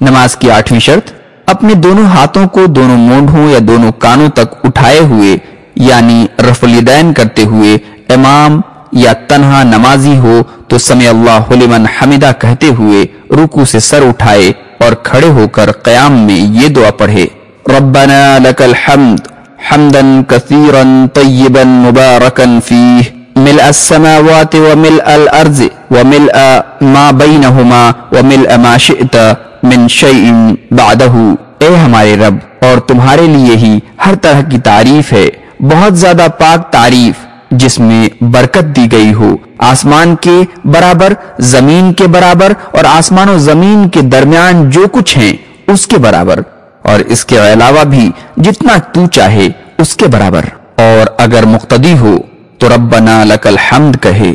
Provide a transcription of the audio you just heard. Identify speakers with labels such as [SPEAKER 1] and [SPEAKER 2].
[SPEAKER 1] نماز کی آٹھویں شرط، اپنے دونوں ہاتھوں کو دونوں مونڈوں یا دونوں کانوں تک اٹھائے ہوئے یعنی رف الیدین کرتے ہوئے امام یا تنہا نمازی ہو تو سمع اللہ لمن حمدہ کہتے ہوئے رکو سے سر اٹھائے اور کھڑے ہو کر قیام میں یہ دعا پڑھے۔ ربنا لك الحمد حمدا كثيرا طيبا مباركا فيه ملء السماوات وملء الارض وملء ما بينهما وملء ما شئت۔ من شيء بعده اے ہمارے رب، اور تمہارے لیے ہی ہر طرح کی تعریف ہے، بہت زیادہ پاک تعریف، جس میں برکت دی گئی ہو۔ آسمان کے برابر، زمین کے برابر، اور آسمان و زمین کے درمیان جو کچھ ہیں، اس کے برابر۔ اور اس کے علاوہ بھی جتنا تو چاہے، اس کے برابر۔ اور اگر مقتدی ہو، تو ربنا لک الحمد کہے۔